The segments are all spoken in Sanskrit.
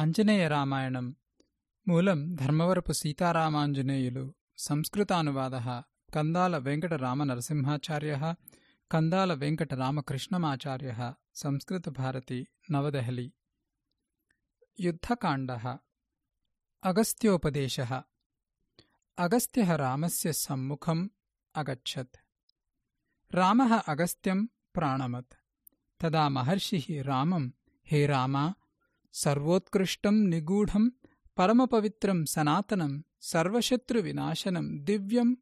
आञ्जनेयरामायणं मूलं धर्मवरपुसीतारामाञ्जनेयुलु संस्कृतानुवादः कन्दालवेङ्कटरामनरसिंहाचार्यः कन्दालवेङ्कटरामकृष्णमाचार्यः संस्कृतभारती नवदेहली युद्धकाण्डः अगस्त्योपदेशः अगस्त्यः रामस्य सम्मुखम् अगच्छत् रामः अगस्त्यं प्राणमत् तदा महर्षिः रामं हे रामा सर्वोत्कृष्टं निगूढं परमपवित्रं सनातनं सर्वशत्रुविनाशनं दिव्यं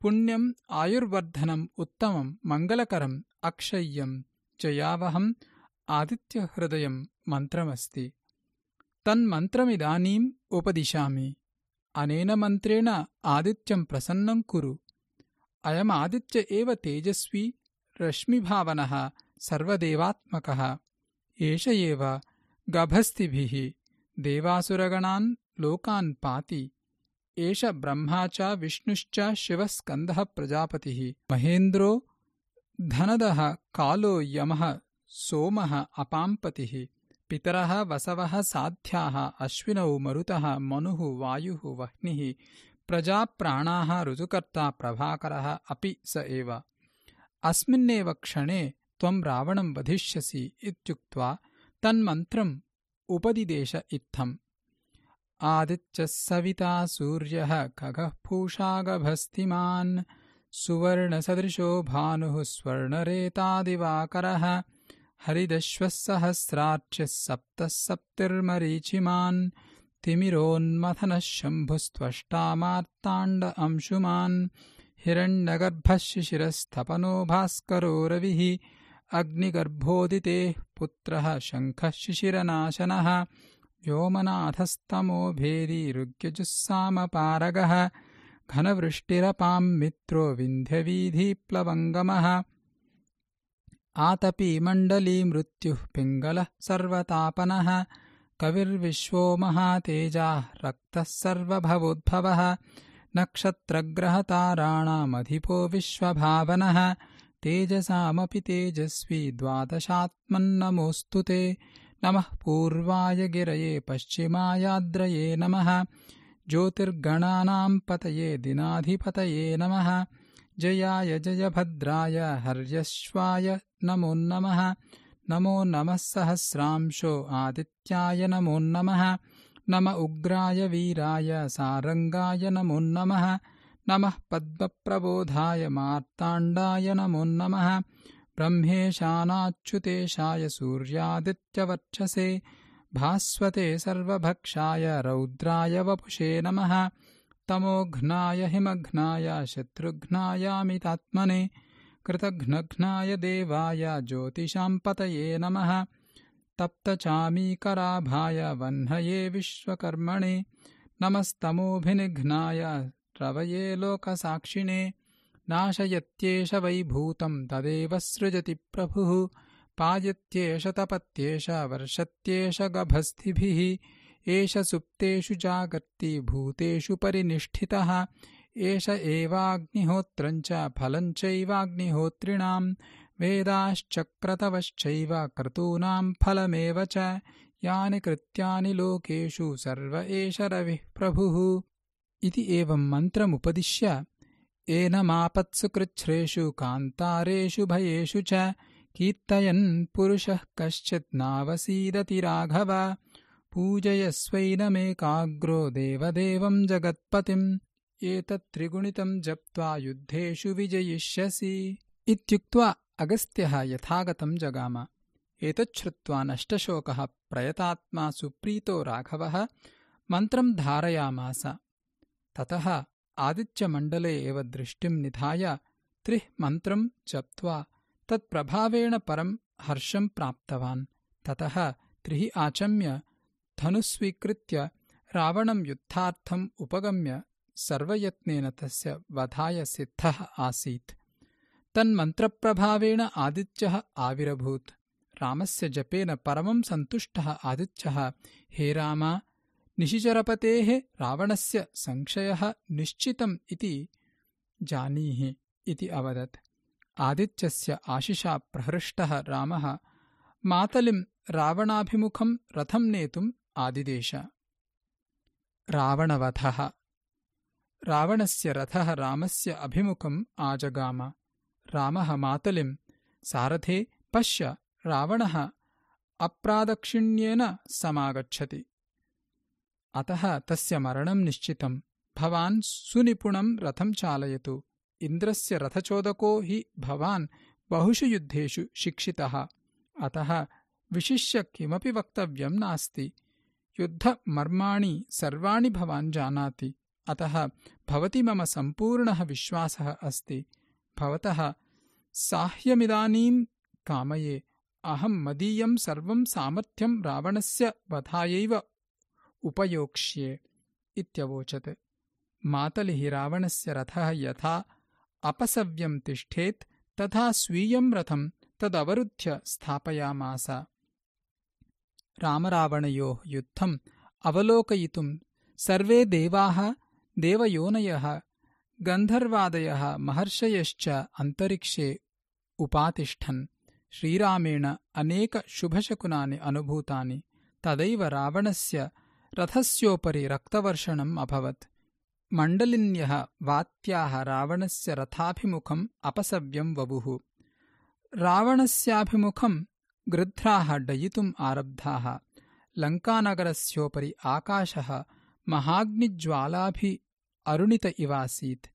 पुण्यम् आयुर्वर्धनम् उत्तमं मङ्गलकरम् अक्षय्यं जयावहम् आदित्यहृदयं मन्त्रमस्ति। तन्मन्त्रमिदानीम् उपदिशामि। अनेन मन्त्रेण आदित्यं प्रसन्नं कुरु। अयमादित्य एव तेजस्वी रश्मिभावनः सर्वदेवात्मकः। एष एव गभस्तिभिः। देवासुरगणान् लोकान् पाति। एष ब्रह्मा च विष्णुश्च शिवः स्कन्दः प्रजापतिः। महेन्द्रो धनदः कालो यमः सोमः अपाम्पतिः। पितरः वसवः साध्याः अश्विनौ मरुतः मनुः वायुः वह्निः। प्रजाप्राणाः ऋतुकर्ता प्रभाकरः अपि स एव। अस्मिन्नेव क्षणे त्वं रावणं वधिष्यसि इत्युक्त्वा तन्मन्त्रम् उपदिदेश इत्थम्। आदित्यः सविता सूर्यः खगः पूषागभस्तिमान् सुवर्णसदृशो भानुः स्वर्णरेतादिवाकरः हरिदश्वः सहस्रार्च्यः सप्तः सप्तिर्मरीचिमान् तिमिरोन्मथनः शम्भुस्त्वष्टामार्ताण्ड अंशुमान् हिरण्यगर्भः शिशिरस्तपनो भास्करो रविः अग्निगर्भोदितेः पुत्रः शङ्खः शिशिरनाशनः व्योमनाथस्तमो भेदी ऋग्यजुस्सामपारगः घनवृष्टिरपां मित्रो विन्ध्यवीधिप्लवङ्गमः। आतपी मण्डली मृत्युः पिङ्गलः सर्वतापनः कविर्विश्वो महातेजाः रक्तः सर्वभवोद्भवः नक्षत्रग्रहताराणामधिपो विश्वभावनः तेजसामपि तेजस्वी द्वादशात्मन्नमोऽस्तु ते। नमः पूर्वाय गिरये पश्चिमायाद्रये नमः। ज्योतिर्गणानां पतये दिनाधिपतये नमः। जयाय जयभद्राय हर्यश्वाय नमोन्नमः नमो। नमः सहस्रांशो आदित्याय नमोन्नमः नम। उग्राय वीराय सारङ्गाय नमोन्नमः नमः पद्मप्रबोधाय मार्ताण्डाय नमोन्नमः ब्रह्मेशानाच्युतेशाय सूर्यादित्यवर्चसे भास्वते सर्वभक्षाय रौद्राय वपुषे नमः। तमोघ्नाय हिमघ्नाय शत्रुघ्नायामितात्मने कृतघ्नघ्नाय देवाय ज्योतिषां पतये नमः। तप्तचामीकराभाय वह्नये विश्वकर्मणे नमस्तमोभिनिघ्नाय रवये लोकसाक्षिणे नाशयत्येष वैभूतं तदेव सृजति प्रभुः पायत्येष तपत्येष वर्षत्येष गभस्तिभिः एष सुप्तेषु जागर्ति भूतेषु परिनिष्ठितः एष एवाग्निहोत्रञ्च फलञ्चैवाग्निहोत्रिणां वेदाश्चक्रतवश्चैव क्रतूनां फलमेव च यानि कृत्यानि लोकेषु सर्व एष रविः प्रभुः इति एवं मन्त्रमुपदिश्य एनमापत्सु कृच्छ्रेषु कान्तारेषु भयेषु च कीर्तयन् पुरुषः कश्चित् नावसीदति राघव। पूजयस्वैनमेकाग्रो देवदेवं जगत्पतिम् एतत्त्रिगुणितं जप्त्वा युद्धेषु विजयिष्यसि। इत्युक्त्वा अगस्त्यः यथागतं जगाम। एतच्छ्रुत्वा नष्टशोकः प्रयतात्मा सुप्रीतो राघवः मन्त्रं धारयामास ततः आदित्यमण्डले एव दृष्टिं निधाय त्रिः मन्त्रं जप्त्वा तत्प्रभावेण परं हर्षं प्राप्तवान्। ततः त्रिः आचम्य धनुस्वीकृत्य रावणं युद्धार्थम् उपगम्य सर्वयत्नेन तस्य वधाय सिद्धः आसीत्। तन्मन्त्रप्रभावेण आदित्यः आविरभूत्। रामस्य जपेन परमं सन्तुष्टः आदित्यः हे राम निशिचरपतेः रावणस्य संशयः निश्चितम् इति जानीहि इति अवदत्। आदित्यस्य आशिषा प्रहृष्टः रामः मातलिं रावणाभिमुखं रथं नेतुं आदिदेश। रावणवधः। रावणस्य रथः रामस्य अभिमुखम् आजगाम। रामः मातलिम् सारथे पश्य रावणः अप्रादक्षिण्येन समागच्छति अतः तस्य मरणम् निश्चितम्। भवान् सुनिपुणम् रथम् चालयतु। इन्द्रस्य रथचोदको हि भवान् बहुषु युद्धेषु शिक्षितः। अतः विशिष्य किमपि वक्तव्यम् नास्ति। युद्धमर्माणि सर्वाणि भवान् जानाति। अतः भवति मम सम्पूर्णः विश्वासः अस्ति। भवतः साह्यमिदानीम् कामये। अहम् मदीयम् सर्वम् सामर्थ्यम् रावणस्य वधायैव उपयोक्ष्ये इत्यवोचत्। मातलिः रावणस्य रथः यथा अपसव्यम् तिष्ठेत् तथा स्वीयम् रथम् तदवरुध्य स्थापयामास। रामरावणयोः युद्धम् अवलोकयितुम् सर्वे देवाः देवयोनयः गन्धर्वादयः महर्षयश्च अन्तरिक्षे उपातिष्ठन्। श्रीरामेण अनेकशुभशकुनानि अनुभूतानि तदैव रावणस्य रथस्योपरि रक्तवर्षणम् अभवत्। मण्डलिन्यः वात्याः रावणस्य रथाभिमुखम् अपसव्यम् वपुः। रावणस्याभिमुखम् गृध्राः डयितुम् आरब्धाः। लङ्कानगरस्योपरि आकाशः महाग्निज्वालाभि अरुणित इवासीत्।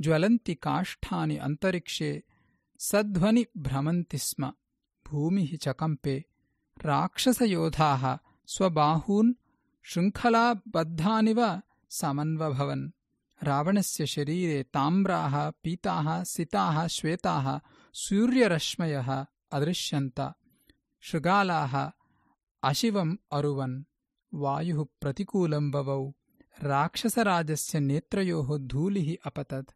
ज्वलन्ति काष्ठानि अन्तरिक्षे सध्वनि भ्रमन्ति स्म। भूमिः चकम्पे। राक्षसयोधाः स्वबाहून् शृङ्खलाबद्धानिव समन्वभवन्। रावणस्य शरीरे ताम्राः पीताः सिताः श्वेताः सूर्यरश्मयः अदृश्यन्त। शृगालाः अशिवम् अरुवन्। वायुः प्रतिकूलम् बवौ राक्षसराजस्य नेत्रयोः धूलिः अपतत्।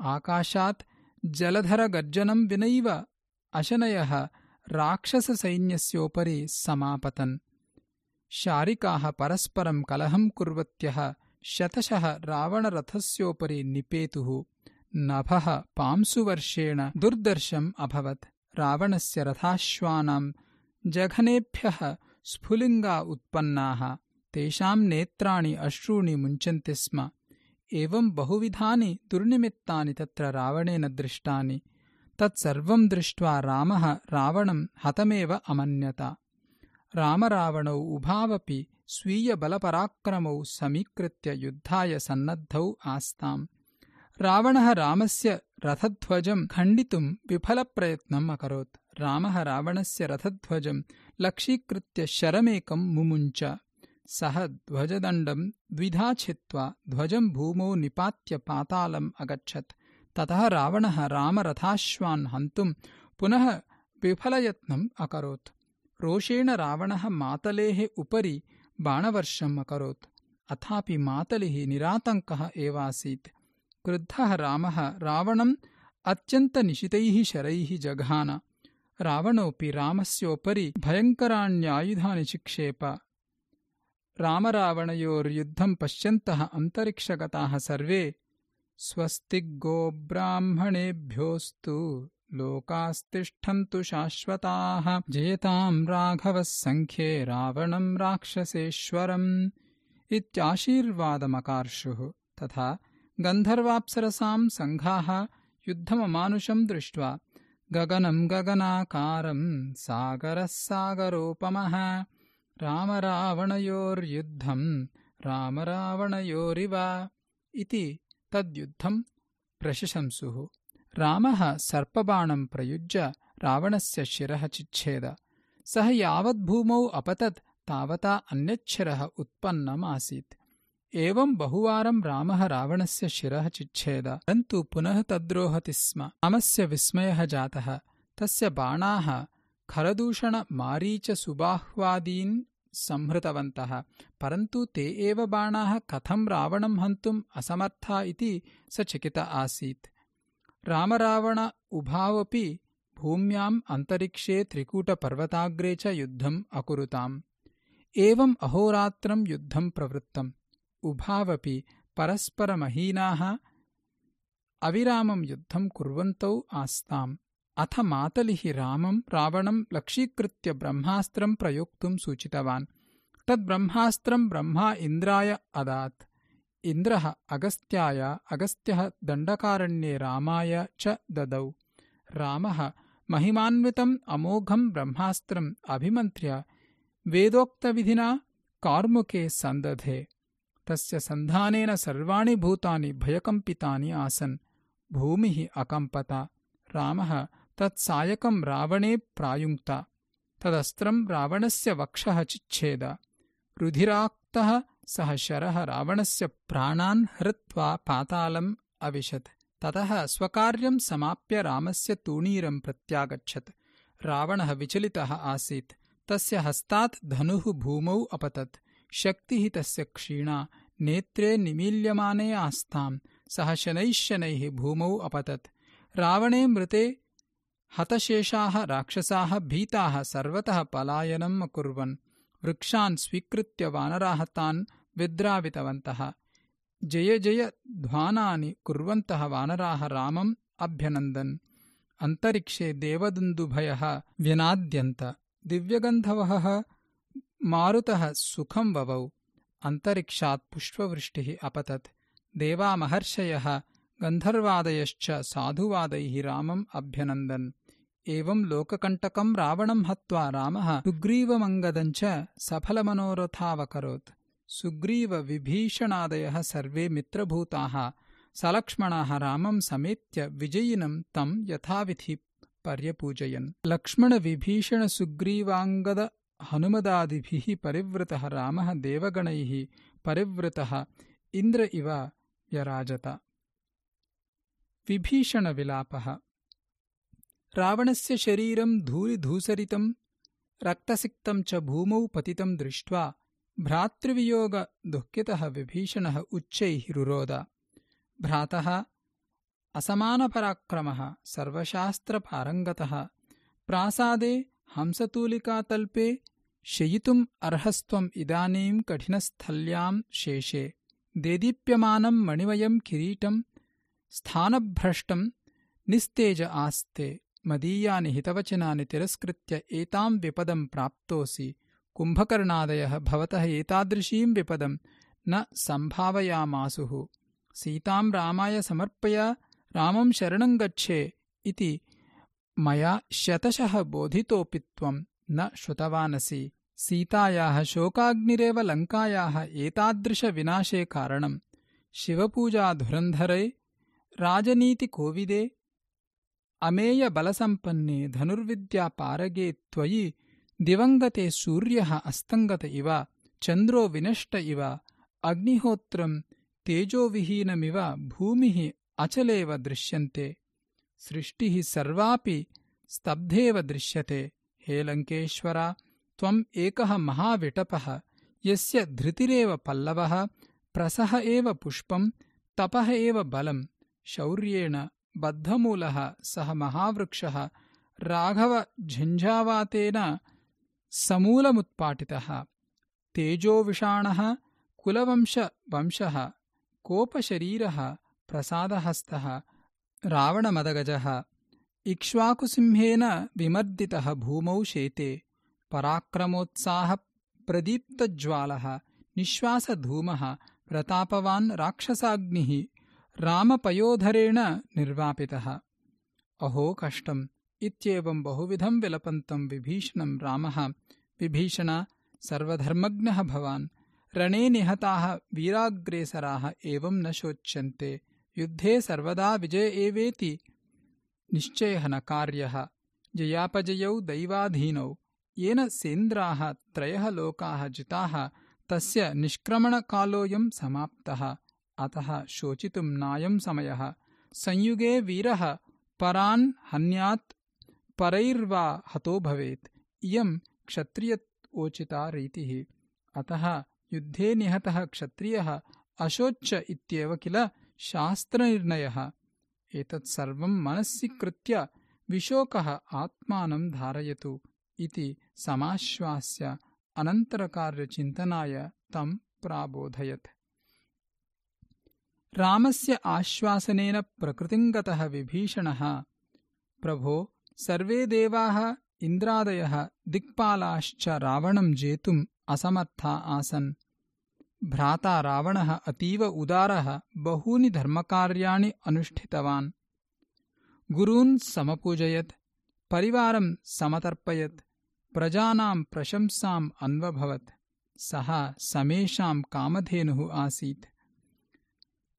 आकाशात् जलधरगर्जनम् विनैव अशनयः राक्षससैन्यस्योपरि समापतन् शारिकाः परस्परम् कलहम् कुर्वत्यः शतशः रावणरथस्योपरि निपेतुः नभः पांसुवर्षेण दुर्दर्शम् अभवत्। रावणस्य रथाश्वानाम् जघनेभ्यः स्फुलिङ्गा उत्पन्नाः। तेषाम् नेत्राणि अश्रूणि मुञ्चन्ति स्म। एवम् बहुविधानि दुर्निमित्तानि तत्र रावणेन दृष्टानि। तत्सर्वम् दृष्ट्वा रामः रावणम् हतमेव अमन्यत रामरावणौ उभावपि स्वीयबलपराक्रमौ समीकृत्य युद्धाय सन्नद्धौ आस्ताम्। रावणः रामस्य रथध्वजम् खण्डितुम् विफलप्रयत्नम् अकरोत्। रामः रावणस्य रथध्वजम् लक्षीकृत्य शरमेकम् मुमुञ्च। सः ध्वजदण्डम् द्विधा छित्त्वा ध्वजम् भूमौ निपात्य पातालम् अगच्छत्। ततः रावणः रामरथाश्वान् हन्तुम् पुनः विफलयत्नम् अकरोत् रोषेण रावणः मातलेः उपरि बाणवर्षम् अकरोत्। अथापि मातलिः निरातङ्कः एवासीत्। क्रुद्धः रामः रावणम् अत्यन्तनिशितैः शरैः जघान। रावणोऽपि रामस्योपरि भयङ्कराण्यायुधानि चिक्षेप। रामरावणयोर्युद्धम् पश्यन्तः अन्तरिक्षगताः सर्वे स्वस्तिग्गोब्राह्मणेभ्योऽस्तु लोकास्तिष्ठन्तु शाश्वताः। जयताम् राघवः सङ्ख्ये रावणम् राक्षसेश्वरम् इत्याशीर्वादमकार्षुः तथा गन्धर्वाप्सरसाम् सङ्घाः युद्धममानुषम् दृष्ट्वा गगनम् गगनाकारम् सागरः सागरोपमः। रामरावणयोर्युद्धम् रामरावणयोरिव इति तद्युद्धम् प्रशशंसुः रामः सर्पबाणम् प्रयुज्य रावणस्य शिरः चिच्छेद। सः यावद्भूमौ अपतत् तावता अन्यच्छिरः उत्पन्नमासीत्। एवम् बहुवारम् रामः रावणस्य शिरः चिच्छेद। परन्तु पुनः तद्रोहति स्म। रामस्य विस्मयः जातः। तस्य बाणाः खरदूषणमारीचसुबाह्वादीन् संहृतवन्तः। परन्तु ते एव बाणाः कथम् रावणम् हन्तुम् असमर्था इति स चिकित आसीत् रामरावण उभावपि भूम्याम् अन्तरिक्षे त्रिकूटपर्वताग्रे च युद्धम् अकुरुताम्। एवम् अहोरात्रम् युद्धम् प्रवृत्तम्। उभावपि परस्परमहीनाः अविरामम् युद्धम् कुर्वन्तौ आस्ताम्। अथ मातलिः रामम् रावणम् लक्षीकृत्य ब्रह्मास्त्रम् प्रयोक्तुम् सूचितवान्। तद्ब्रह्मास्त्रम् ब्रह्मा इन्द्राय अदात् इन्द्रः अगस्त्याय अगस्त्यः दण्डकारण्ये रामाय च ददौ। रामः महिमान्वितम् अमोघम् ब्रह्मास्त्रम् अभिमन्त्र्य वेदोक्तविधिना कार्मुके सन्दधे। तस्य सन्धानेन सर्वाणि भूतानि भयकम्पितानि आसन्। भूमिः अकम्पत। रामः तत्सायकम् रावणे प्रायुङ्क्त। तदस्त्रम् रावणस्य वक्षः चिच्छेद। रुधिराक्तः सः शरः रावणस्य प्राणान् हृत्वा पातालम् अविशत्। ततः स्वकार्यम् समाप्य रामस्य तूणीरम् प्रत्यागच्छत्। रावणः विचलितः आसीत्। तस्य हस्तात् धनुः भूमौ अपतत्। शक्तिः तस्य क्षीणा। नेत्रे निमील्यमाने आस्ताम् सः शनैः शनैः भूमौ अपतत्। रावणे मृते हतशेषाः राक्षसाः भीताः सर्वतः पलायनम् अकुर्वन् वृक्षान् स्वीकृत्य वानराः तान् विद्रावितवन्तः। जय जय ध्वानानि कुर्वन्तः वानराः रामम् अभ्यनन्दन्। अन्तरिक्षे देवदुन्दुभयः व्यनाद्यन्त। दिव्यगन्धवः मारुतः सुखम् ववौ। अन्तरिक्षात् पुष्पवृष्टिः अपतत्। देवामहर्षयः गन्धर्वादयश्च साधुवादैः रामम् अभ्यनन्दन् एवम् लोककण्टकम् रावणम् हत्वा रामः सुग्रीवमङ्गदम् च सफलमनोरथावकरोत्। सुग्रीवविभीषणादयः सर्वे मित्रभूताः। सलक्ष्मणः रामम् समेत्य विजयिनम् तम् यथाविधि पर्यपूजयन्। लक्ष्मणविभीषणसुग्रीवाङ्गदहनुमदादिभिः परिवृतः रामः देवगणैः परिवृतः इन्द्र इव व्यराजत विभीषणविलापः रावणस्य शरीरम् धूलिधूसरितम् रक्तसिक्तम् च भूमौ पतितम् दृष्ट्वा भ्रातृवियोगदुःखितः विभीषणः उच्चैः रुरोद। भ्रातः असमानपराक्रमः सर्वशास्त्रपारङ्गतः प्रासादे हंसतूलिकातल्पे शयितुम् अर्हस्त्वम् इदानीम् कठिनस्थल्याम् शेषे देदीप्यमानम् मणिमयम् किरीटम् स्थानभ्रष्टम् निस्तेज आस्ते मदीयानि हितवचनानि तिरस्कृत्य एताम् विपदम् प्राप्तोऽसि। कुम्भकर्णादयः भवतः एतादृशीम् विपदम् न सम्भावयामासुः। सीताम् रामाय समर्पय रामम् शरणम् गच्छे इति मया शतशः बोधितोऽपि त्वम् न श्रुतवानसि। सीतायाः शोकाग्निरेव लङ्कायाः एतादृशविनाशे कारणम् शिवपूजाधुरन्धरे राजनीतिकोविदे अमेयबलसम्पन्ने धनुर्विद्यापारगे त्वयि दिवङ्गते सूर्यः अस्तङ्गत इव चन्द्रो विनष्ट इव अग्निहोत्रम् तेजोविहीनमिव भूमिः अचलेव दृश्यन्ते। सृष्टिः सर्वापि स्तब्धेव दृश्यते। हे लङ्केश्वर त्वम् एकः महाविटपः यस्य धृतिरेव पल्लवः प्रसह एव पुष्पम् तपः एव बलम् शौर्येण बद्धमूलः सः महावृक्षः राघवझञ्झावातेन समूलमुत्पाटितः। तेजोविषाणः कुलवंशवंशः कोपशरीरः प्रसादहस्तः रावणमदगजः इक्ष्वाकुसिंहेन विमर्दितः भूमौ शेते पराक्रमोत्साहप्रदीप्तज्वालः निःश्वासधूमः प्रतापवान् राक्षसाग्निः रामपयोधरेण निर्वापितः। अहो कष्टम्। इत्येवम् बहुविधम् विलपन्तम् विभीषणम् रामः। विभीषण सर्वधर्मज्ञः भवान्। रणे निहताः वीराग्रेसराः एवम् न शोच्यन्ते। युद्धे सर्वदा विजय एवेति निश्चयः न कार्यः। जयापजयौ दैवाधीनौ। येन सेन्द्राः त्रयः लोकाः जिताः तस्य निष्क्रमणकालोऽयम् समाप्तः अतः शोचितुम् नायम् समयः। संयुगे वीरः परान् हन्यात् परैर्वा हतो भवेत्। इयम् क्षत्रियोचिता रीतिः। अतः युद्धे निहतः क्षत्रियः अशोच्च इत्येव किल शास्त्रनिर्णयः। एतत्सर्वम् मनसि कृत्य विशोकः आत्मानम् धारयतु इति समाश्वास्य अनन्तरकार्यचिन्तनाय तम् प्राबोधयत् रामस्य आश्वासनेन प्रकृतिङ्गतः विभीषणः। प्रभो सर्वे देवाः इन्द्रादयः दिक्पालाश्च रावणम् जेतुम् असमर्था आसन्। भ्राता रावणः अतीव उदारः बहूनि धर्मकार्याणि अनुष्ठितवान्। गुरून् समपूजयत् परिवारं समतर्पयत् प्रजानां प्रशंसाम् अन्वभवत्। सः समेषां कामधेनुः आसीत्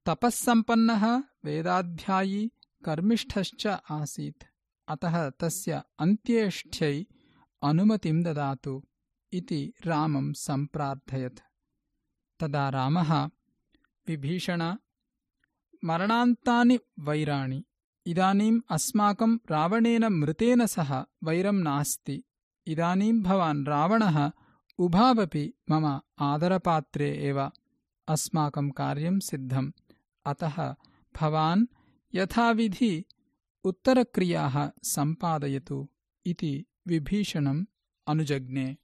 तपःसम्पन्नः वेदाध्यायी कर्मिष्ठश्च आसीत्। अतः तस्य अन्त्येष्ठ्यै अनुमतिं ददातु इति रामं सम्प्रार्थयत्। तदा रामः विभीषण मरणान्तानि वैराणि इदानीम् अस्माकं रावणेन मृतेन सह वैरं नास्ति। इदानीं भवान् रावणः उभावपि मम आदरपात्रे एव। अस्माकं कार्यं सिद्धम् अतः भवान् यथाविधि उत्तरक्रियाः सम्पादयतु इति विभीषणम् अनुजज्ञे।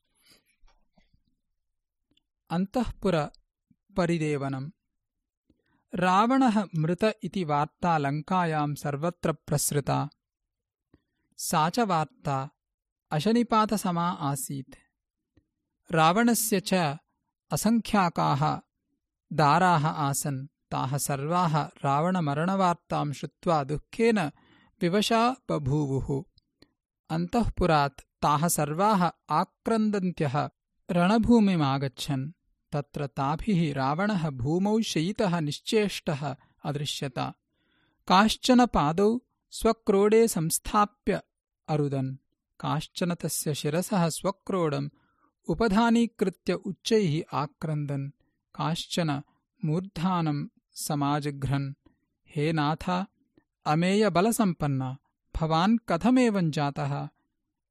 अन्तःपुरपरिदेवनम्। रावणः मृत इति वार्ता लङ्कायां सर्वत्र प्रसृता। सा च वार्ता अशनिपातसमा आसीत्। रावणस्य च असङ्ख्याकाः दाराः आसन् ताः सर्वाः रावणमरणवार्तां श्रुत्वा दुःखेन विवशा बभूवुः। अन्तःपुरात् ताः सर्वाः आक्रन्दन्त्यः रणभूमिमागच्छन्। तत्र ताभिः रावणः भूमौ शयितः निश्चेष्टः अदृश्यत। काश्चन पादौ स्वक्रोडे संस्थाप्य अरुदन्। काश्चन तस्य शिरसः स्वक्रोडम् उपधानीकृत्य उच्चैः आक्रन्दन्। काश्चन मूर्धानम् समाजिघ्रन्। हे नाथ अमेयबलसम्पन्न भवान् कथमेवम् जातः?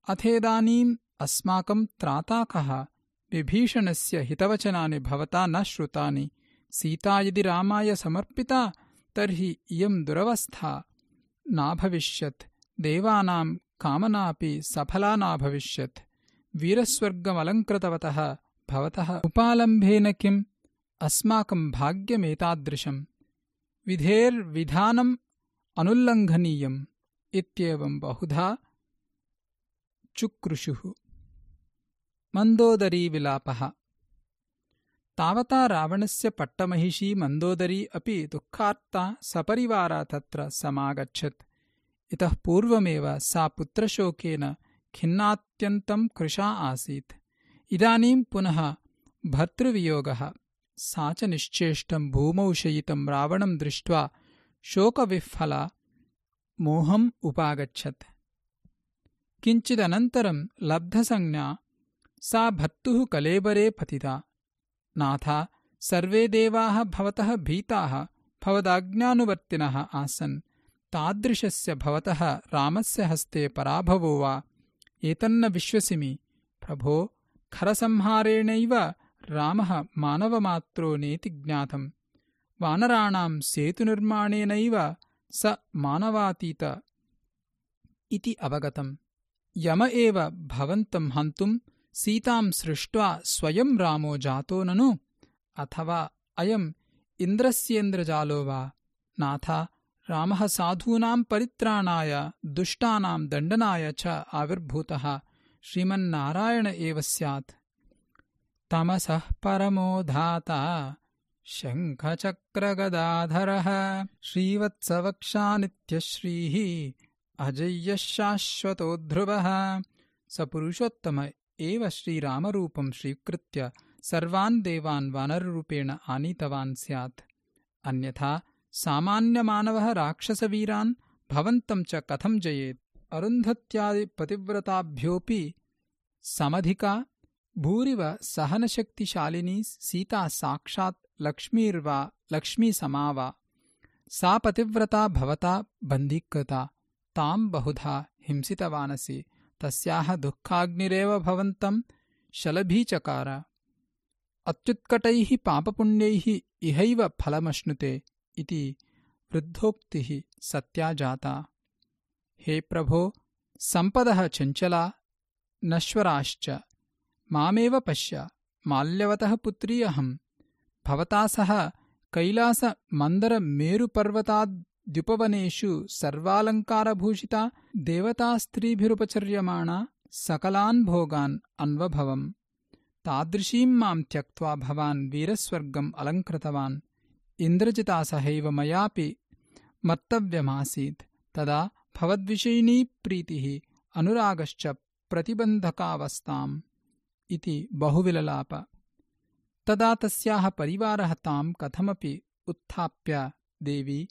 अथेदानीम् अस्माकं त्राता कः विभीषणस्य हितवचनानि भवता न श्रुतानि। सीता यदि रामाय समर्पिता तर्हि इयम् दुरवस्था। नाभविष्यत् देवानां कामनापि सफला नाभविष्यत् वीरस्वर्गमलङ्कृतवतः भवतः उपालम्भेन किम् अस्माकं भाग्यमेतादृशम् विधेर्विधानम् अनुल्लङ्घनीयम् इत्येवम् बहुधा चुक्रुषुः। मन्दोदरीविलापः। तावता रावणस्य पट्टमहिषी मन्दोदरी अपि दुःखार्ता सपरिवारा तत्र समागच्छत्। इतः पूर्वमेव सा पुत्रशोकेन खिन्नात्यन्तं कृशा आसीत्। इदानीं पुनः भर्तृवियोगः सा च निश्चेष्टं भूमौ शयितं रावणं दृष्ट्वा शोकविह्वला मोहम् उपागच्छत्। किञ्चिदनन्तरं लब्धसंज्ञा सा भर्तुः कलेबरे पतिता। नाथा सर्वे देवाः भवतः भीताः भवदाज्ञानुवर्तिनः आसन्। तादृशस्य भवतः रामस्य हस्ते पराभवो वा? एतन्न विश्वसिमि। प्रभो खरसंहारेणैव रामः मानवमात्रो नेति ज्ञातम्। वानराणाम् सेतुनिर्माणेनैव स मानवातीत इति अवगतम्। यम एव भवन्तम् हन्तुम् सीताम् सृष्ट्वा स्वयम् रामो जातो ननु अथवा अयम् इन्द्रस्येन्द्रजालो वा? नाथ रामः साधूनाम् परित्राणाय दुष्टानाम् दण्डनाय च आविर्भूतः। श्रीमन्नारायण एव स्यात् तमसः परमो धाता। शङ्खचक्रगदाधरः। श्रीवत्सवक्षानित्यश्रीः अजय्यः शाश्वतो ध्रुवः। स पुरुषोत्तम एव श्रीरामरूपम् स्वीकृत्य सर्वान् देवान् वानररूपेण आनीतवान् स्यात्। अन्यथा सामान्यमानवः राक्षसवीरान् भवन्तम् च कथम् जयेत्? अरुन्धत्यादिपतिव्रताभ्योऽपि समधिका भूरिव सहनशक्तिशालिनी सीता साक्षात् लक्ष्मीर्वा, लक्ष्मी समा वा सा पतिव्रता भवता, बन्धीकृता। तां बहुधा हिंसितवानसि। तस्याः दुःखाग्निरेव भवन्तं शलभीचकार। अत्युत्कटैः पापपुण्यैः इहैव फलमश्नुते इति वृद्धोक्तिः सत्या जाता। हे प्रभो, सम्पदः चञ्चला, नश्वराश्च। मामेव पश्य। माल्यवतः पुत्री अहम्। भवता सह कैलासमन्दरमेरुपर्वताद्युपवनेषु सर्वालङ्कारभूषिता देवतास्त्रीभिरुपचर्यमाणा सकलान् भोगान् अन्वभवम्। तादृशीं मां त्यक्त्वा भवान् वीरस्वर्गम् अलङ्कृतवान्। इन्द्रजिता सहैव मयापि मर्तव्यमासीत्। तदा भवद्विषयिणी प्रीतिः अनुरागश्च प्रतिबन्धकावस्थाम् इति बहुविललाप। तदा तस्याः परिवारः ताम् कथमपि उत्थाप्य देवी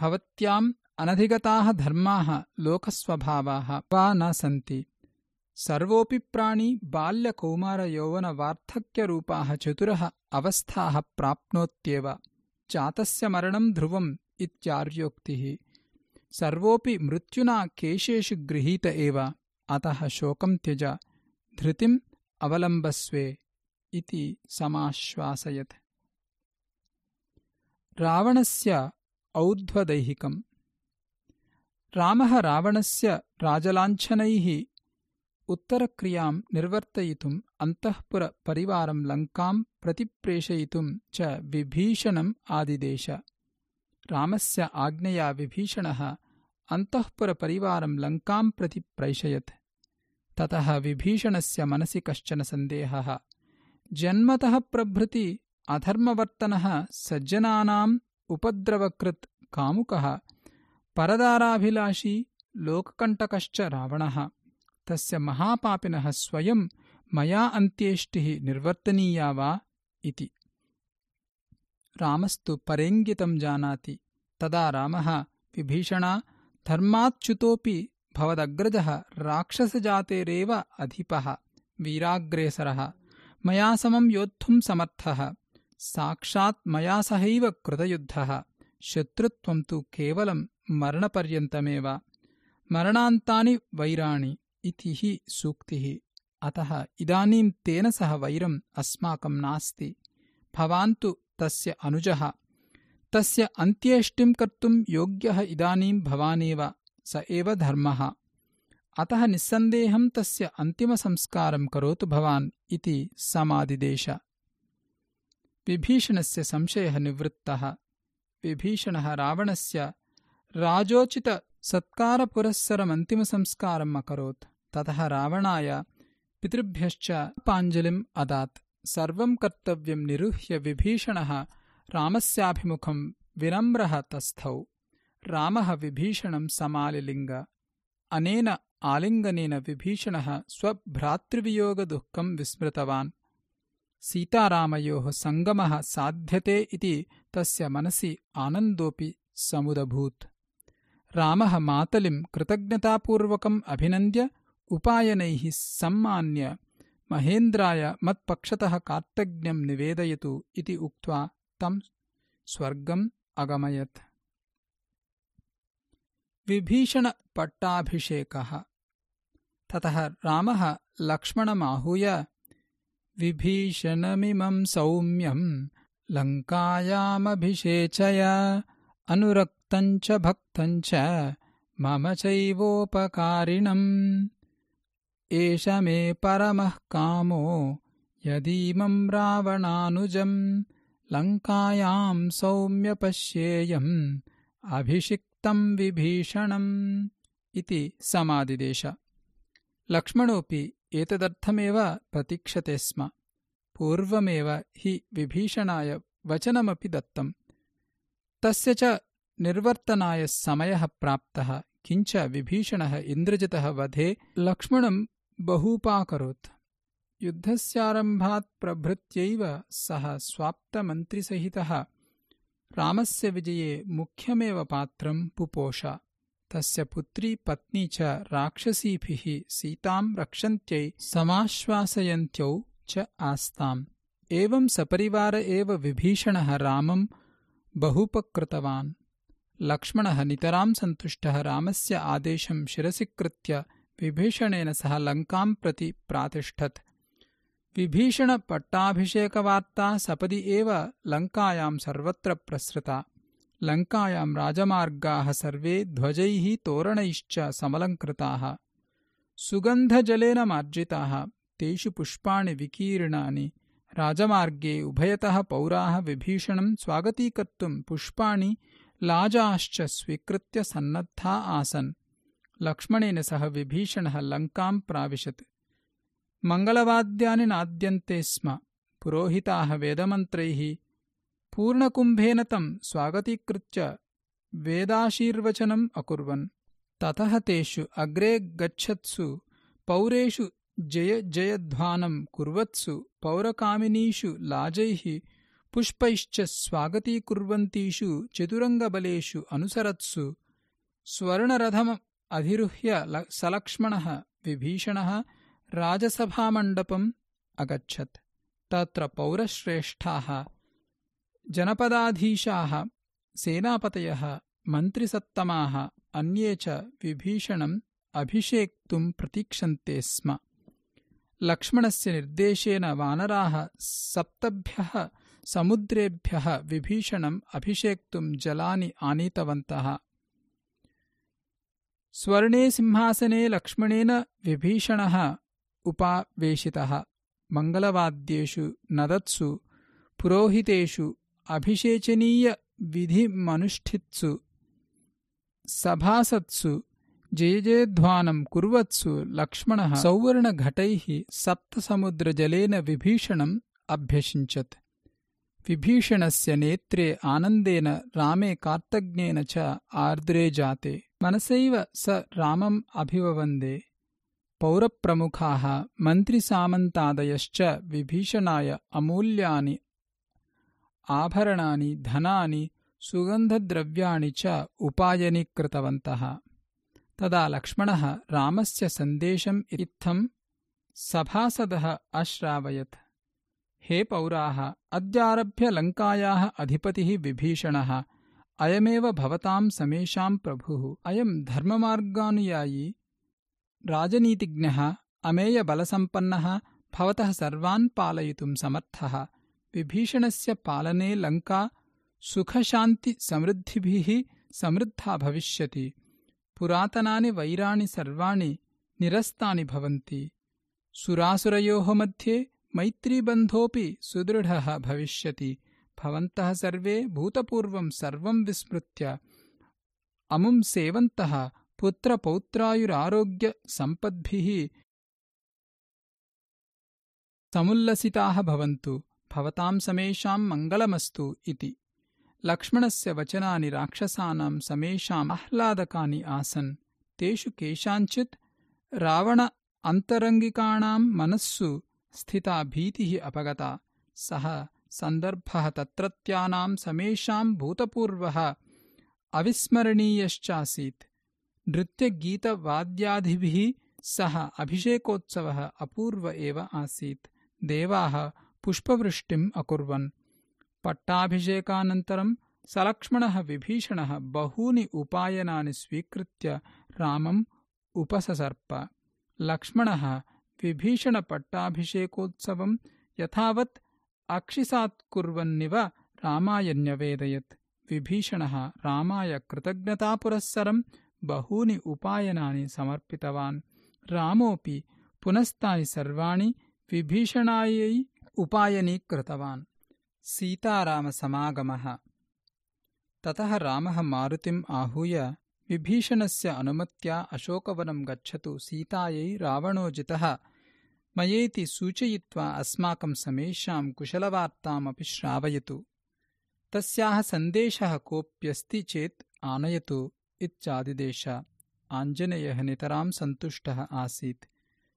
भवत्याम् अनधिगताः धर्माः लोकस्वभावाः वा न सन्ति। सर्वोऽपि प्राणी बाल्यकौमारयौवनवार्धक्यरूपाः चतुरः अवस्थाः प्राप्नोत्येव। जातस्य मरणम् ध्रुवम् इत्यार्योक्तिः। सर्वोऽपि मृत्युना केशेषु गृहीत एव। अतः शोकम् त्यज। धृतिम् अवलम्बस्वे इति समाश्वासयत्। रावणस्य औध्वदैहिकम्। रामः रावणस्य राजलाञ्छनैः उत्तरक्रियाम् निर्वर्तयितुम् अन्तःपुरपरिवारम् लङ्काम् प्रतिप्रेषयितुम् च विभीषणम् आदिदेश। रामस्य आज्ञया विभीषणः अन्तःपुरपरिवारम् लङ्काम् प्रति प्रैषयत् ततः विभीषणस्य मनसि कश्चन सन्देहः। जन्मतः प्रभृति अधर्मवर्तनः सज्जनानाम् उपद्रवकृत् कामुकः। परदाराभिलाषी लोककण्टकश्च रावणः। तस्य महापापिनः स्वयं मया अन्त्येष्टिः निर्वर्तनीया वा इति। रामस्तु परेङ्गितं जानाति। तदा रामः विभीषणा धर्माच्युतोऽपि भवदग्रजः राक्षसजातेरेव अधिपः वीराग्रेसरः। मया समं योद्धुं समर्थः। साक्षात् मया सहैव कृतयुद्धः। शत्रुत्वं तु केवलं मरणपर्यन्तमेव। मरणान्तानि वैराणि इति हि सूक्तिः। अतः इदानीं तेन सह वैरम् अस्माकं नास्ति। भवान् तु तस्य अनुजः। तस्य अन्त्येष्टिं कर्तुं योग्यः इदानीं भवानेव स एव धर्मः। अतः निस्सन्देहं तस्य अन्तिमसंस्कारं करोतु भवान् इति समादिदेश विभीषणस्य संशयः निवृत्तः। विभीषणः रावणस्य राजोचितसत्कारपुरःसरमन्तिमसंस्कारम् अकरोत्। ततः रावणाय पितृभ्यश्च पाञ्जलिम् अदात्। सर्वं कर्तव्यं निरुह्य विभीषणः रामस्याभिमुखं विनम्रः तस्थौ रामः विभीषणं समालिलिङ्ग। अनेन आलिङ्गनेन विभीषणः स्वभ्रातृवियोगदुःखं विस्मृतवान्। सीतारामयोः सङ्गमः साध्यते इति तस्य मनसि आनन्दोऽपि समुदभूत्। रामः मातलिम् कृतज्ञतापूर्वकम् अभिनन्द्य उपायनैः सम्मान्य महेन्द्राय मत्पक्षतः कार्तज्ञम् निवेदयतु इति उक्त्वा तम् स्वर्गम् अगमयत् विभीषणपट्टाभिषेकः। ततः रामः लक्ष्मणमाहूय विभीषणमिमम् सौम्यम् लङ्कायामभिषेचय अनुरक्तञ्च भक्तञ्च मम चैवोपकारिणम्। एष मे परमः कामो यदीमम् रावणानुजम् लङ्कायाम् सौम्य पश्येयम् इति समादिदेश लक्ष्मणोऽपि एतदर्थमेव प्रतीक्षते स्म। पूर्वमेव हि विभीषणाय वचनमपि दत्तम्। तस्य च निर्वर्तनाय समयः प्राप्तः किञ्च विभीषणः इन्द्रजितः वधे लक्ष्मणम् बहूपाकरोत्। युद्धस्यारम्भात् प्रभृत्यैव सः स्वाप्तमन्त्रिसहितः रामस्य विजये मुख्यमेव पात्रम् पुपोष। तस्य पुत्री पत्नी च राक्षसीभिः सीताम् रक्षन्त्यै समाश्वासयन्त्यौ च आस्ताम्। एवम् सपरिवार एव विभीषणः रामम् बहुपकृतवान्। लक्ष्मणः नितराम् सन्तुष्टः रामस्य आदेशम् शिरसि कृत्य विभीषणेन सह लङ्काम् प्रति प्रातिष्ठत् विभीषणपट्टाभिषेकवार्ता सपदि एव लङ्कायाम् सर्वत्र प्रसृता। लङ्कायाम् राजमार्गाः सर्वे ध्वजैः तोरणैश्च समलङ्कृताः। सुगन्धजलेन मार्जिताः तेषु पुष्पाणि विकीर्णानि। राजमार्गे उभयतः पौराः विभीषणम् स्वागतीकर्तुम् पुष्पाणि लाजाश्च स्वीकृत्य सन्नद्धा आसन्। लक्ष्मणेन सह विभीषणः लङ्काम् प्राविशत् मङ्गलवाद्यानि नाद्यन्ते स्म पुरोहिताः वेदमन्त्रैः पूर्णकुम्भेन तं स्वागतीकृत्य वेदाशीर्वचनम् अकुर्वन् ततः तेषु अग्रे गच्छत्सु पौरेषु जयजयध्वानं कुर्वत्सु पौरकामिनीषु लाजैः पुष्पैश्च स्वागतीकुर्वन्तीषु चतुरङ्गबलेषु अनुसरत्सु स्वर्णरथमधिरुह्य सलक्ष्मणः विभीषणः राजसभामण्डपम् अगच्छत्। तत्र पौरश्रेष्ठाः जनपदाधीशाः सेनापतयः मन्त्रिसत्तमाः अन्ये च विभीषणम् प्रतीक्षन्ते स्म। लक्ष्मणस्य निर्देशेन वानराः सप्तभ्यः समुद्रेभ्यः जलानि आनीतवन्तः। स्वर्णे सिंहासने लक्ष्मणेन विभीषणः उपावेशितः। मङ्गलवाद्येषु नदत्सु पुरोहितेषु अभिषेचनीयविधिमनुष्ठित्सु सभासत्सु जयजयध्वानम् कुर्वत्सु लक्ष्मणः सौवर्णघटैः सप्तसमुद्रजलेन विभीषणम् अभ्यषिञ्चत्। विभीषणस्य नेत्रे आनन्देन रामे कार्तज्ञेन च आर्द्रे जाते। मनसैव स रामम् अभिववन्दे पौरप्रमुखाः मन्त्रिसामन्तादयश्च विभीषणाय अमूल्यानि आभरणानि धनानि सुगन्धद्रव्याणि च उपायनीकृतवन्तः। तदा लक्ष्मणः रामस्य सन्देशम् इत्थं सभासदः अश्रावयत्। हे पौराः अद्यारभ्य लङ्कायाः अधिपतिः विभीषणः अयमेव भवतां समेषां प्रभुः। अयम् धर्ममार्गानुयायी राजनीतिज्ञः अमेयबलसम्पन्नः भवतः सर्वान् पालयितुम् समर्थः। विभीषणस्य पालने लङ्का सुखशान्तिसमृद्धिभिः समृद्धा भविष्यति। पुरातनानि वैराणि सर्वाणि निरस्तानि भवन्ति। सुरासुरयोः मध्ये मैत्रीबन्धोऽपि सुदृढः भविष्यति। भवन्तः सर्वे भूतपूर्वं सर्वं विस्मृत्य अमुं सेवन्तः पुत्रपौत्रायुरारोग्यसम्पद्भिः समुल्लसिताः भवन्तु भवतां समेषाम् मङ्गलमस्तु इति। लक्ष्मणस्य वचनानि राक्षसानां समेषाम् आह्लादकानि आसन्। तेषु केषाञ्चित् रावण अन्तरङ्गिकाणां मनस्सु स्थिता भीतिः अपगता। सः सन्दर्भः तत्रत्यानां समेषां भूतपूर्वः अविस्मरणीयश्चासीत् नृत्यगीतवाद्यादिभिः सह अभिषेकोत्सवः अपूर्व एव आसीत्। देवाः पुष्पवृष्टिम् अकुर्वन्। पट्टाभिषेकानन्तरं सलक्ष्मणः विभीषणः बहूनि उपायनानि स्वीकृत्य रामम् उपससर्प। लक्ष्मणः विभीषणपट्टाभिषेकोत्सवं यथावत् अक्षिसात्कुर्वन्निव रामाय न्यवेदयत् विभीषणः रामाय कृतज्ञतापुरःसरम् बहूनि उपायनानि समर्पितवान्। रामोऽपि पुनस्तानि सर्वाणि विभीषणायै उपायनीकृतवान्। सीतारामसमागमः। ततः रामः मारुतिम् आहूय विभीषणस्य अनुमत्या अशोकवनं गच्छतु। सीतायै रावणोजितः मयेति सूचयित्वा अस्माकं समेषां कुशलवार्तामपि श्रावयतु। तस्याः सन्देशः कोऽप्यस्ति चेत् आनयतु इत्यादिदेश। आञ्जनेयः नितरां सन्तुष्टः आसीत्।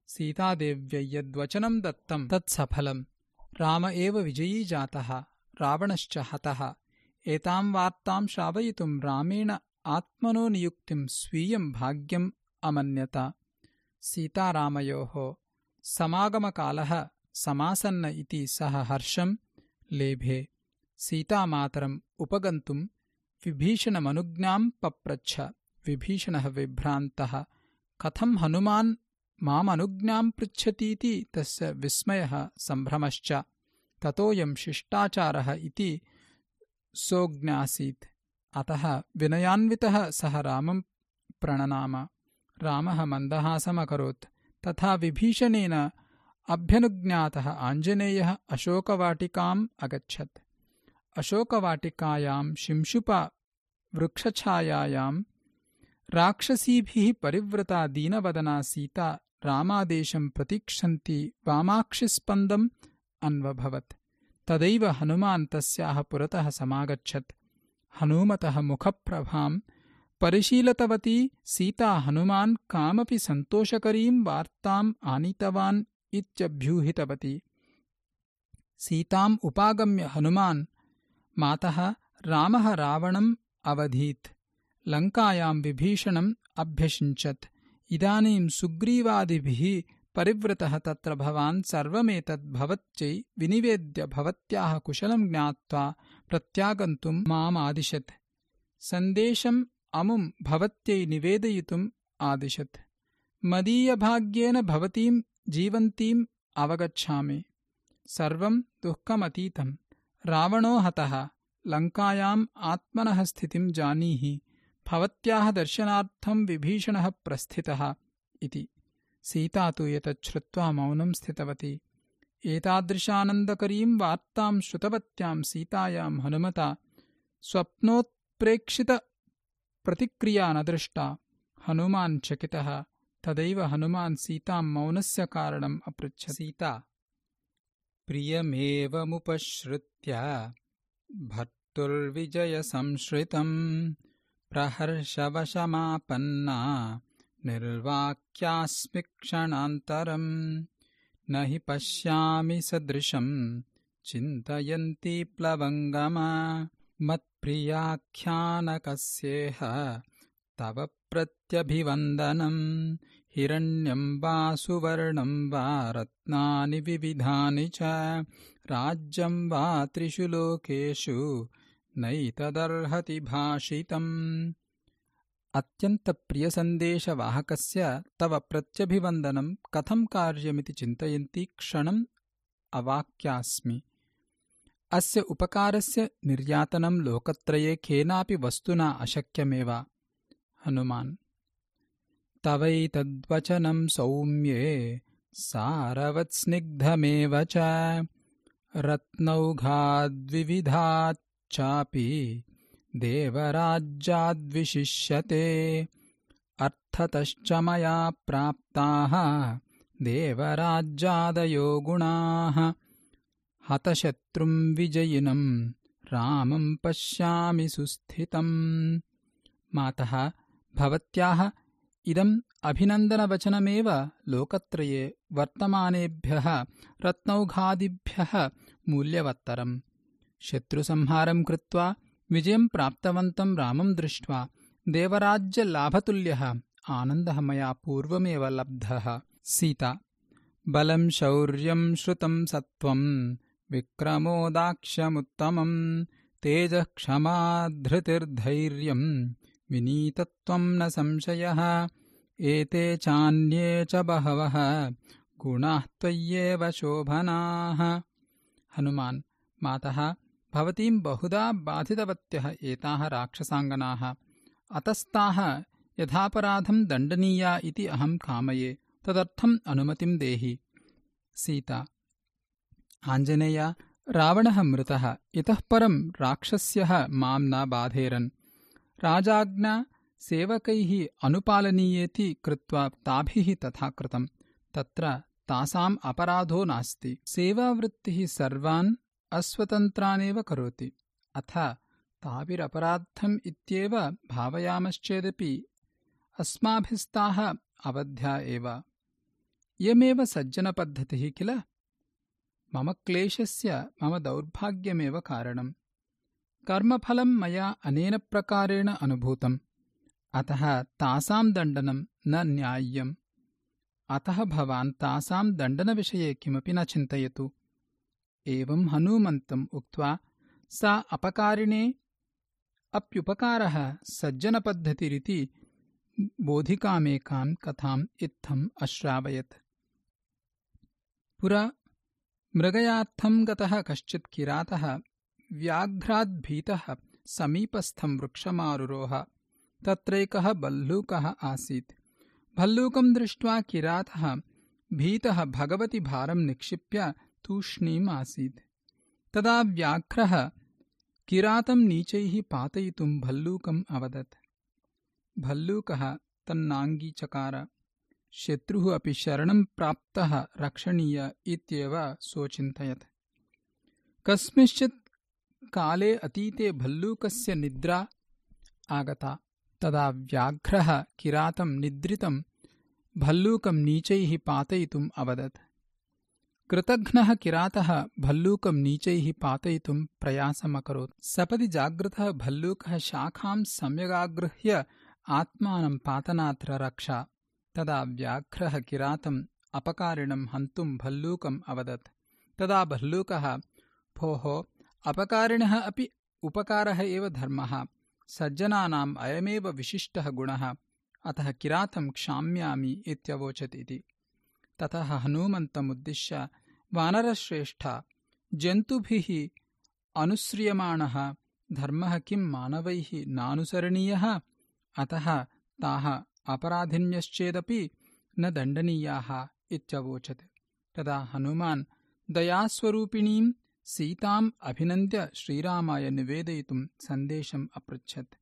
सीतादेव्यै यद्वचनं दत्तं तत्सफलम्। राम एव विजयी जातः रावणश्च हतः। एतां वार्तां श्रावयितुं रामेण आत्मनो नियुक्तिं स्वीयं भाग्यम् अमन्यत। सीतारामयोः समागमकालः समासन्न इति सः हर्षं लेभे। सीतामातरम् उपगन्तुं विभीषणमनुज्ञाम् पप्रच्छ। विभीषणः विभ्रान्तः। कथम् हनुमान् मामनुज्ञाम् पृच्छतीति तस्य विस्मयः सम्भ्रमश्च। ततोऽयम् शिष्टाचारः इति सोऽज्ञासीत्। अतः विनयान्वितः सः रामम् प्रणनाम। रामः मन्दहासमकरोत्। तथा विभीषणेन अभ्यनुज्ञातः आञ्जनेयः अशोकवाटिकाम् अगच्छत् अशोकवाटिकायाम् शिंशुपवृक्षछायायाम् राक्षसीभिः परिवृता दीनवदना सीता रामादेशं प्रतीक्षन्ती वामाक्षिस्पन्दम् अन्वभवत्। तदैव हनुमान् तस्याः पुरतः समागच्छत्। हनूमतः मुखप्रभाम् परिशीलतवती सीता हनुमान् कामपि सन्तोषकरीं वार्ताम् आनीतवान् इत्यभ्यूहितवती। सीताम् उपागम्य हनुमान् मातः रामः रावणम् अवधीत्। लङ्कायाम् विभीषणम् अभ्यषिञ्चत्। इदानीं सुग्रीवादिभिः परिवृतः तत्र भवान् सर्वमेतद् भवत्यै विनिवेद्य भवत्याः कुशलम् ज्ञात्वा प्रत्यागन्तुम् मामादिशत् सन्देशम् अमुम् भवत्यै निवेदयितुम् आदिशत्। मदीयभाग्येन भवतीम् जीवन्तीम् अवगच्छामि। सर्वम् दुःखमतीतम् रावणो हतः। लङ्कायाम् आत्मनः स्थितिम् जानीहि। भवत्याः दर्शनार्थम् विभीषणः प्रस्थितः इति। सीता तु एतच्छ्रुत्वा मौनम् स्थितवती। एतादृशानन्दकरीम् वार्ताम् श्रुतवत्याम् सीतायाम् हनुमता। स्वप्नोत्प्रेक्षितप्रतिक्रिया न दृष्टा। हनुमान् चकितः। तदैव हनुमान् सीताम् मौनस्य कारणम् अपृच्छ सीता प्रियमेवमुपश्रुत्य भर्तुर्विजयसंश्रितम् प्रहर्षवशमापन्ना निर्वाक्यास्मि क्षणान्तरम् न हि पश्यामि सदृशम् चिन्तयन्ती प्लवङ्गमा मत्प्रियाख्यानकस्येह तव प्रत्यभिवन्दनम् हिरण्यम् वा सुवर्णम् वा रत्नानि विविधानि च राज्यम् वा त्रिषु लोकेषु नैतदर्हति भाषितम्। अत्यन्तप्रियसन्देशवाहकस्य तव प्रत्यभिवन्दनम् कथम् कार्यमिति चिन्तयन्ती क्षणम् अवाक्यास्मि। अस्य उपकारस्य निर्यातनम् लोकत्रये केनापि वस्तुना अशक्यमेव। हनुमान् तवैतद्वचनम् सौम्ये सारवत्स्निग्धमेव च। रत्नौघाद्विविधाच्चापि देवराज्याद्विशिष्यते। अर्थतश्च मया प्राप्ताः देवराज्यादयो गुणाः। हतशत्रुम् विजयिनम् रामम् पश्यामि सुस्थितम्। मातः भवत्याः इदम् अभिनन्दनवचनमेव लोकत्रये वर्तमानेभ्यः रत्नौघादिभ्यः मूल्यवत्तरम्। शत्रुसंहारम् कृत्वा विजयम् प्राप्तवन्तम् रामम् दृष्ट्वा देवराज्यलाभतुल्यः आनन्दः मया पूर्वमेव लब्धः। सीता बलम् शौर्यम् श्रुतम् सत्त्वम् विक्रमोदाक्ष्यमुत्तमम् तेजः क्षमाधृतिर्धैर्यम् विनीतत्वम् न संशयः। एते चान्ये च बहवः। गुणाः त्वय्येव शोभनाः। हनुमान् मातः भवतीम् बहुधा बाधितवत्यः एताः राक्षसाङ्गनाः। अतस्ताः यथापराधम् दण्डनीया इति अहम् कामये। तदर्थम् अनुमतिम् देहि। सीता आञ्जनेय रावणः मृतः। इतः परम् राक्षस्यः माम् न बाधेरन् राजाज्ञा सेवकैः अनुपालनीयेति कृत्वा ताभिः तथा कृतम् तत्र तासाम् अपराधो नास्ति। सेवावृत्तिः सर्वान् अस्वतन्त्रानेव करोति। अथ ताभिरपराधम् इत्येव भावयामश्चेदपि अस्माभिस्ताः अवध्या एव। इयमेव सज्जनपद्धतिः किल? मम क्लेशस्य मम दौर्भाग्यमेव कारणम् कर्मफलम् मया अनेन प्रकारेण अनुभूतम्। अतः तासाम् दण्डनम् न न्याय्यम्। अतः भवान् तासाम् दण्डनविषये किमपि न चिन्तयतु। एवम् हनूमन्तम् उक्त्वा सा अपकारिणे अप्युपकारः सज्जनपद्धतिरिति बोधिकामेकाम् कथाम् इत्थम् अश्रावयत्। पुरा मृगयार्थम् गतः कश्चित् किरातः व्याघ्राद्भीतः समीपस्थम् वृक्षमारुरोह। तत्रैकः भल्लूकः आसीत्। भल्लूकम् दृष्ट्वा किरातः भीतः भगवति भारम् निक्षिप्य तूष्णीम् आसीत्। तदा व्याघ्रः किरातम् नीचैः पातयितुम् भल्लूकम् अवदत्। भल्लूकः तन्नाङ्गीचकार, शत्रुः अपि शरणं प्राप्तः रक्षणीय इत्येव सोऽचिन्तयत् कस्मिंश्चित् काले अतीते भल्लूकस्य निद्रा आगता। तदा व्याघ्रः किरातं निद्रितं भल्लूकं नीचैः पातयितुम् अवदत्। कृतघ्नः किरातः भल्लूकं नीचैः पातयितुं प्रयासमकरोत्। सपदि जाग्रतः भल्लूकः शाखां सम्यगागृह्य आत्मानं पातनात्र रक्षा। तदा व्याघ्रः किरातम् अपकारिणं हन्तुं भल्लूकम् अवदत्। तदा भल्लूकः, भोः अपकारिणः अपि उपकारः एव धर्मः। सज्जनानाम् अयमेव विशिष्टः गुणः। अतः किरातं क्षाम्यामि इत्यवोचत् इति। ततः हनूमन्तमुद्दिश्य वानरश्रेष्ठ जन्तुभिः अनुस्रियमाणः धर्मः किं मानवैः नानुसरणीयः? अतः ताः अपराधिन्यश्चेदपि न दण्डनीयाः इत्यवोचत्। तदा हनुमान् दयास्वरूपिणीं सीताम् अभिनन्द्य श्रीरामाय निवेदयितुं सन्देशम् अपृच्छत्।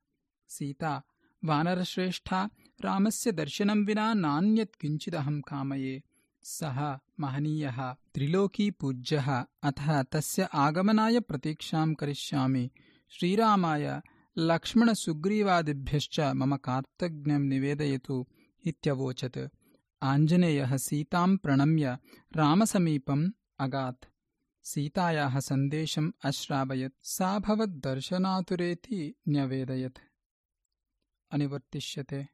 सीता वानरश्रेष्ठा रामस्य दर्शनं विना नान्यत् किञ्चिदहं कामये। सः महनीयः त्रिलोकीपूज्यः अतः तस्य आगमनाय प्रतीक्षां करिष्यामि। श्रीरामाय लक्ष्मणसुग्रीवादिभ्यश्च मम कार्तज्ञं निवेदयतु इत्यवोचत्। आञ्जनेयः सीतां प्रणम्य रामसमीपम् अगात् सीतायाः सन्देशम् अश्रावयत्। सा भवद्दर्शनातुरेति न्यवेदयत्। अनिवर्तिष्यते